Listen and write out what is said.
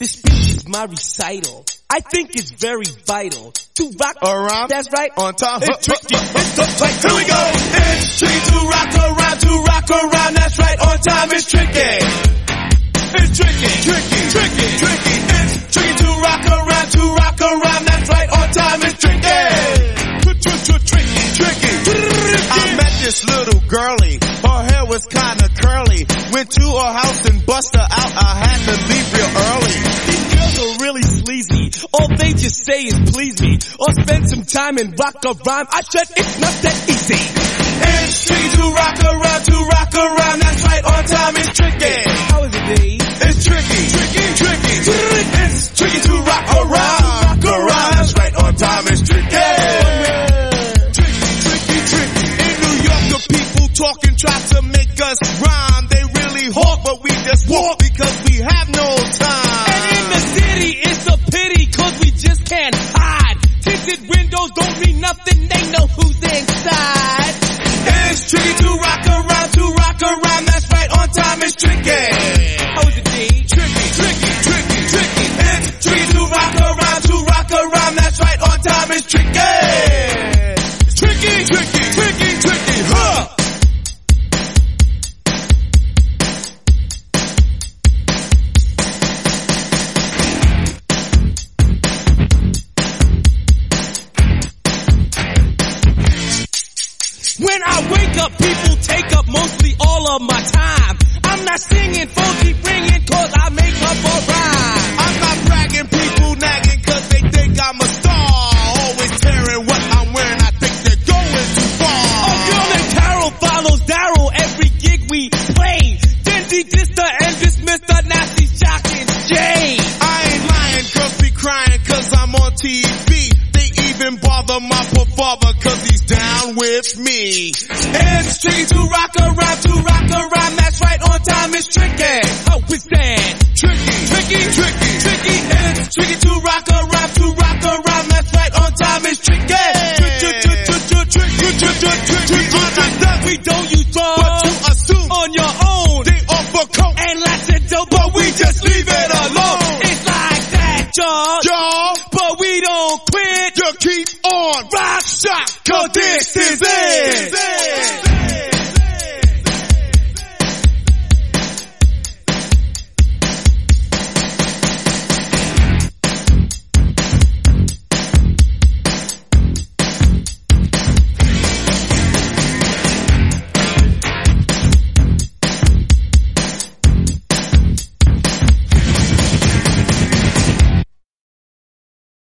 This speech is my recital. I think it's very vital to rock around. That's right. On time. It's tricky. It's tight. Here we go. It's tricky to rock around, to rock around. That's right. On time. It's tricky. It's tricky, tricky, tricky, tricky. It's tricky to rock around, to rock around. That's right. On time. It's tricky. Tricky, tricky. I met this little girlie. Her hair was kinda curly. Went to her house and bust her out. I had to leave real early. Just say is please me. Or spend some time and rock a rhyme. I said it's not that easy. It's tricky to rock around, to rock around. That's right, on time it's tricky. How is it, Dave? It's tricky, tricky, tricky. Time it's tricky. Tricky, tricky, tricky, tricky, huh? When I wake up, people take up mostly all of my time. I'm not singing, my father cause he's down with me. It's tricky to rock around, to rock around, that's right on time, it's tricky. Oh, How is that? Tricky, tricky, tricky, tricky, it's tricky to rock around, to rock around, that's right on time, it's tricky. We don't use drugs, but to assume on your own. They offer coke and lots of dope, but we just leave it alone. It's like that, y'all, y'all, but we don't quit. You keep on, rock shot, cause this.